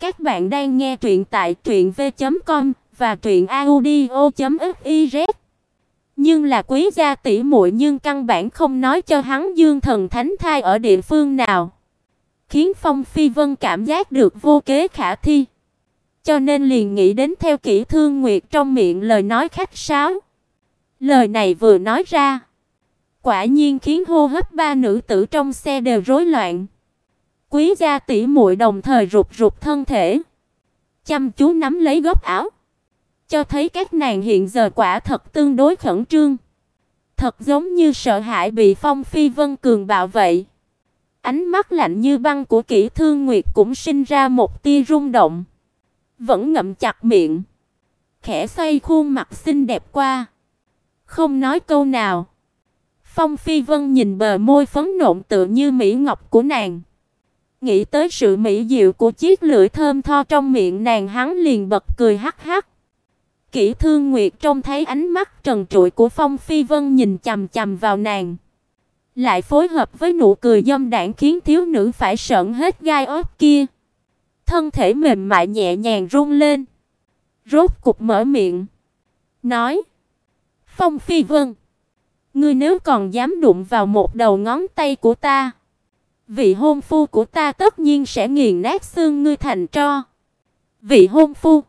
Các bạn đang nghe truyện tại truyệnv.com và truyệnaudio.fiz. Nhưng là quý gia tỷ muội nhưng căn bản không nói cho hắn Dương Thần Thánh thai ở địa phương nào, khiến Phong Phi Vân cảm giác được vô kế khả thi. Cho nên liền nghĩ đến theo kỹ Thương Nguyệt trong miệng lời nói khách sáo. Lời này vừa nói ra, quả nhiên khiến hô hấp ba nữ tử trong xe đều rối loạn. Quý gia tỷ muội đồng thời rụt rụt thân thể, chăm chú nắm lấy góc áo, cho thấy các nàng hiện giờ quả thật tương đối khẩn trương, thật giống như sợ hãi bị Phong Phi Vân cường bạo vậy. Ánh mắt lạnh như băng của Kỷ Thương Nguyệt cũng sinh ra một tia rung động, vẫn ngậm chặt miệng, khẽ xoay khuôn mặt xinh đẹp qua, không nói câu nào. Phong Phi Vân nhìn bờ môi phấn nộn tựa như mỹ ngọc của nàng, Nghĩ tới sự mỹ diệu của chiếc lưỡi thơm tho trong miệng nàng hắn liền bật cười hắc hắc. Kỷ Thương Nguyệt trông thấy ánh mắt trần trụi của Phong Phi Vân nhìn chằm chằm vào nàng, lại phối hợp với nụ cười dâm đãng khiến thiếu nữ phải sợn hết gai ốc kia. Thân thể mềm mại nhẹ nhàng run lên, rốt cục mở miệng, nói: "Phong Phi Vân, ngươi nếu còn dám đụng vào một đầu ngón tay của ta, Vị hôn phu của ta tất nhiên sẽ nghiền nát xương ngươi thành tro. Vị hôn phu?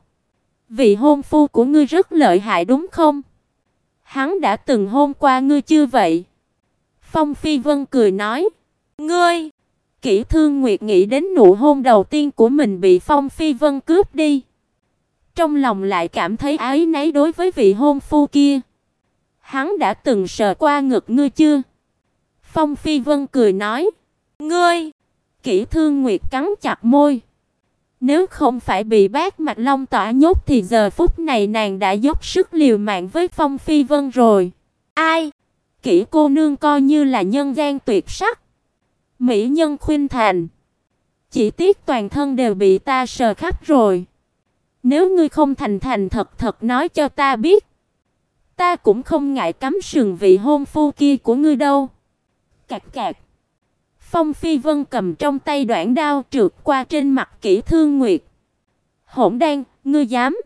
Vị hôn phu của ngươi rất lợi hại đúng không? Hắn đã từng hôn qua ngươi chưa vậy? Phong Phi Vân cười nói, "Ngươi?" Kỷ Thương Nguyệt nghĩ đến nụ hôn đầu tiên của mình bị Phong Phi Vân cướp đi, trong lòng lại cảm thấy áy náy đối với vị hôn phu kia. Hắn đã từng sờ qua ngực ngươi chưa? Phong Phi Vân cười nói, Ngươi! Kỷ Thương Nguyệt cắn chặt môi. Nếu không phải bị bác Mạch Long tỏa nhốt thì giờ phút này nàng đã dốc sức liều mạng với Phong Phi Vân rồi. Ai? Kỷ cô nương coi như là nhân gian tuyệt sắc. Mỹ nhân khuyên thành. Chỉ tiếc toàn thân đều bị ta sờ khắp rồi. Nếu ngươi không thành thành thật thật nói cho ta biết, ta cũng không ngại cắm sừng vị hôn phu kia của ngươi đâu. Cạc cạc. Phong Phi Vân cầm trong tay đoạn đao trượt qua trên mặt Kỷ Thương Nguyệt. "Hỗn đan, ngươi dám?"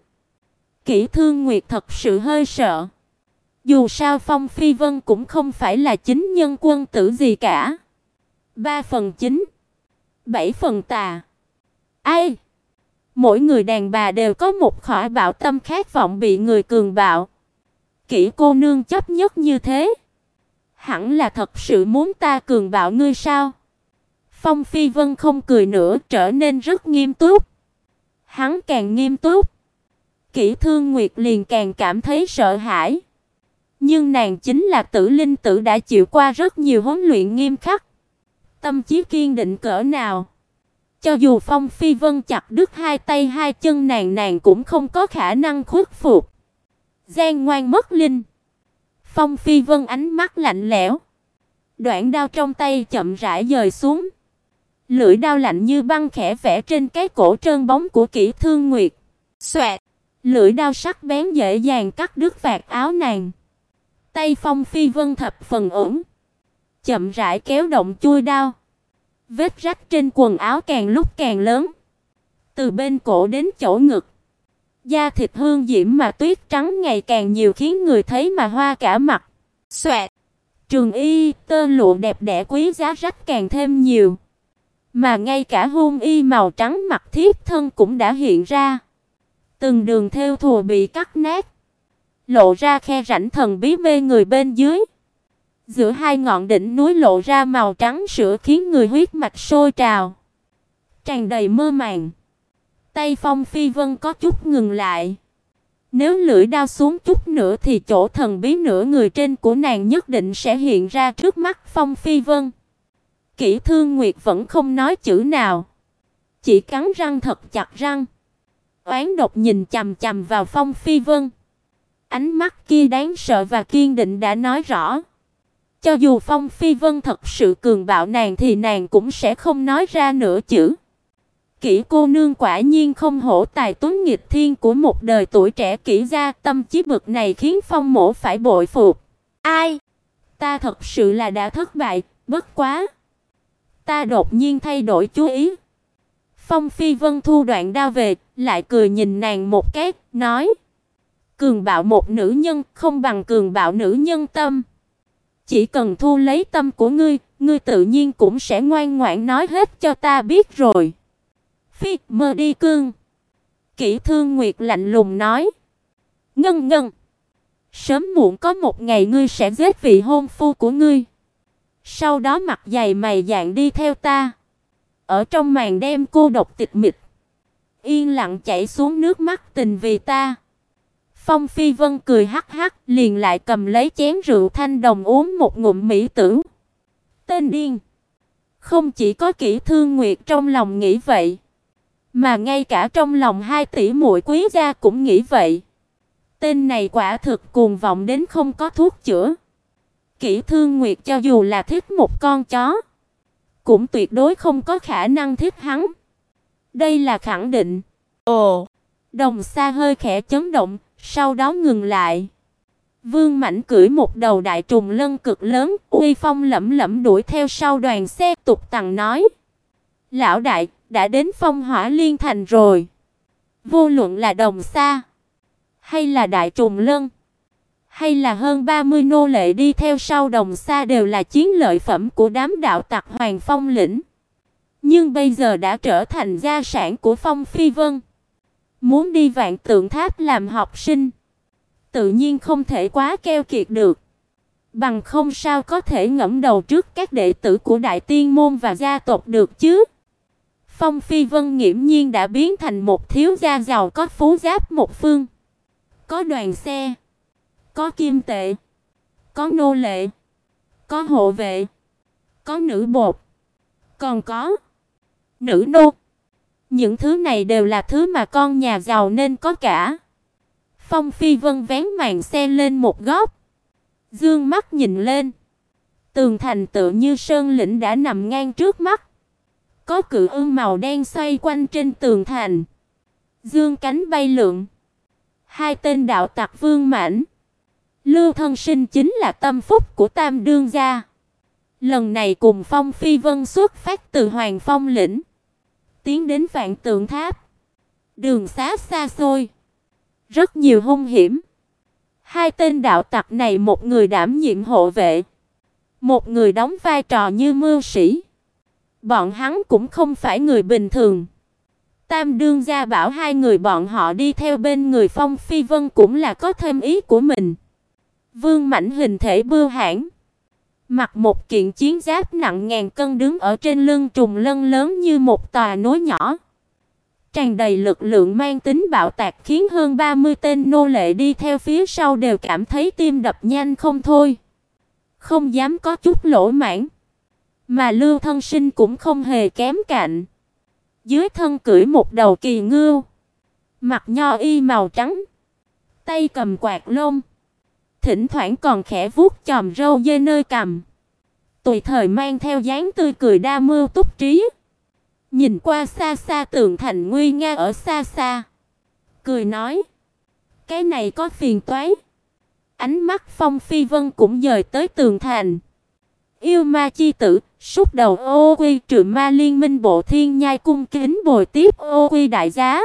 Kỷ Thương Nguyệt thật sự hơi sợ. Dù sao Phong Phi Vân cũng không phải là chính nhân quân tử gì cả. Ba phần chính, bảy phần tà. Ai? Mỗi người đàn bà đều có một khỏa bạo tâm khát vọng bị người cường bạo. Kỷ cô nương chấp nhất như thế, hẳn là thật sự muốn ta cường bạo ngươi sao? Phong Phi Vân không cười nữa, trở nên rất nghiêm túc. Hắn càng nghiêm túc, Kỷ Thương Nguyệt liền càng cảm thấy sợ hãi. Nhưng nàng chính là Tử Linh tử đã chịu qua rất nhiều huấn luyện nghiêm khắc, tâm trí kiên định cỡ nào. Cho dù Phong Phi Vân chặt đứt hai tay hai chân nàng nàng cũng không có khả năng khuất phục. Giang ngoan mất linh. Phong Phi Vân ánh mắt lạnh lẽo, đoạn đao trong tay chậm rãi dời xuống. Lưỡi đao lạnh như băng khẽ vẽ trên cái cổ trơn bóng của Kỷ Thương Nguyệt. Xoẹt, lưỡi đao sắc bén dễ dàng cắt đứt vạt áo nàng. Tay Phong Phi Vân thập phần ổn, chậm rãi kéo động chui đao. Vết rách trên quần áo càng lúc càng lớn, từ bên cổ đến chỗ ngực. Da thịt hương diễm mà tuyết trắng ngày càng nhiều khiến người thấy mà hoa cả mặt. Xoẹt. Trường y tơ lụa đẹp đẽ quý giá rách càng thêm nhiều. Mà ngay cả hung y màu trắng mặt thiếp thân cũng đã hiện ra. Từng đường theo thùa bị cắt nát, lộ ra khe rãnh thần bí mê người bên dưới. Giữa hai ngọn đỉnh núi lộ ra màu trắng sữa khiến người huyết mạch sôi trào, tràn đầy mơ màng. Tay Phong Phi Vân có chút ngừng lại. Nếu lưỡi đao xuống chút nữa thì chỗ thần bí nửa người trên của nàng nhất định sẽ hiện ra trước mắt Phong Phi Vân. Kỷ Thương Nguyệt vẫn không nói chữ nào, chỉ cắn răng thật chặt răng. Oán độc nhìn chằm chằm vào Phong Phi Vân. Ánh mắt kia đáng sợ và kiên định đã nói rõ, cho dù Phong Phi Vân thật sự cường bạo nàng thì nàng cũng sẽ không nói ra nửa chữ. Kỷ cô nương quả nhiên không hổ tài tuấn nghịch thiên của một đời tuổi trẻ kỹ gia, tâm trí bực này khiến Phong Mộ phải bội phục. Ai? Ta thật sự là đã thất bại, bất quá Ta đột nhiên thay đổi chú ý. Phong Phi Vân thu đoạn đao về, lại cười nhìn nàng một cái, nói: "Cường bạo một nữ nhân không bằng cường bạo nữ nhân tâm. Chỉ cần thu lấy tâm của ngươi, ngươi tự nhiên cũng sẽ ngoan ngoãn nói hết cho ta biết rồi." Phi, mơ đi cương. Kỷ Thương Nguyệt lạnh lùng nói: "Ngân ngân, sớm muộn có một ngày ngươi sẽ giết vị hôn phu của ngươi." Sau đó mặt dày mày dạn đi theo ta. Ở trong màn đêm cô độc tịch mịch, yên lặng chảy xuống nước mắt tình vì ta. Phong Phi Vân cười hắc hắc, liền lại cầm lấy chén rượu thanh đồng uống một ngụm mỹ tử. Tên điên. Không chỉ có Kỷ Thương Nguyệt trong lòng nghĩ vậy, mà ngay cả trong lòng hai tỷ muội quý gia cũng nghĩ vậy. Tên này quả thực cuồng vọng đến không có thuốc chữa. Kỷ Thương Nguyệt cho dù là thích một con chó, cũng tuyệt đối không có khả năng thích hắn. Đây là khẳng định. Ồ, Đồng Sa hơi khẽ chấn động, sau đó ngừng lại. Vương Mãnh cưỡi một đầu đại trùng lân cực lớn, uy phong lẫm lẫm đuổi theo sau đoàn xe tục tằng nói: "Lão đại, đã đến Phong Hỏa Liên thành rồi." Vô luận là Đồng Sa hay là đại trùng lân, hay là hơn 30 nô lệ đi theo sau đồng xa đều là chiến lợi phẩm của đám đạo tặc Hoàng Phong lĩnh. Nhưng bây giờ đã trở thành gia sản của Phong Phi Vân. Muốn đi Vạn Tượng Tháp làm học sinh, tự nhiên không thể quá keo kiệt được. Bằng không sao có thể ngẫm đầu trước các đệ tử của Đại Tiên môn và gia tộc được chứ? Phong Phi Vân nghiễm nhiên đã biến thành một thiếu gia giàu có phú giáp một phương. Có đoàn xe, có kim tệ, có nô lệ, có hộ vệ, có nữ bột, còn có nữ nô. Những thứ này đều là thứ mà con nhà giàu nên có cả. Phong Phi Vân vén màn xe lên một góc, dương mắt nhìn lên. Tường thành tựa như sơn lĩnh đã nằm ngang trước mắt. Có cự ưng màu đen xoay quanh trên tường thành. Dương cánh bay lượn. Hai tên đạo tặc Vương Mãnh, Lưu Thân Sinh chính là tâm phúc của Tam đương gia. Lần này cùng Phong Phi Vân xuất phát từ Hoàng Phong lĩnh, tiến đến Vạn Tượng Tháp. Đường xá xa xôi, rất nhiều hung hiểm. Hai tên đạo tặc này một người đảm nhiệm hộ vệ, một người đóng vai trò như mưu sĩ. Bọn hắn cũng không phải người bình thường. Tam đương gia bảo hai người bọn họ đi theo bên người Phong Phi Vân cũng là có thêm ý của mình. Vương mảnh hình thể bưu hãn, mặc một kiện chiến giáp nặng ngàn cân đứng ở trên lưng trùng lân lớn như một tòa núi nhỏ. Tràn đầy lực lượng mang tính bạo tạc khiến hơn 30 tên nô lệ đi theo phía sau đều cảm thấy tim đập nhanh không thôi. Không dám có chút lỗ mãng. Mà Lưu Thân Sinh cũng không hề kém cạnh. Dưới thân cưỡi một đầu kỳ ngưu, mặc nho y màu trắng, tay cầm quạt lông thỉnh thoảng còn khẽ vuốt chòm râu dê nơi cằm. Tùy thời mang theo dáng tươi cười đa mưu túc trí. Nhìn qua xa xa tường thành nguy nga ở xa xa, cười nói: "Cái này có phiền toái." Ánh mắt Phong Phi Vân cũng dời tới tường thành. Yêu ma chi tử, xúc đầu ô quy trừ ma liên minh bộ thiên nhai cung kính bồi tiếp ô quy đại giá.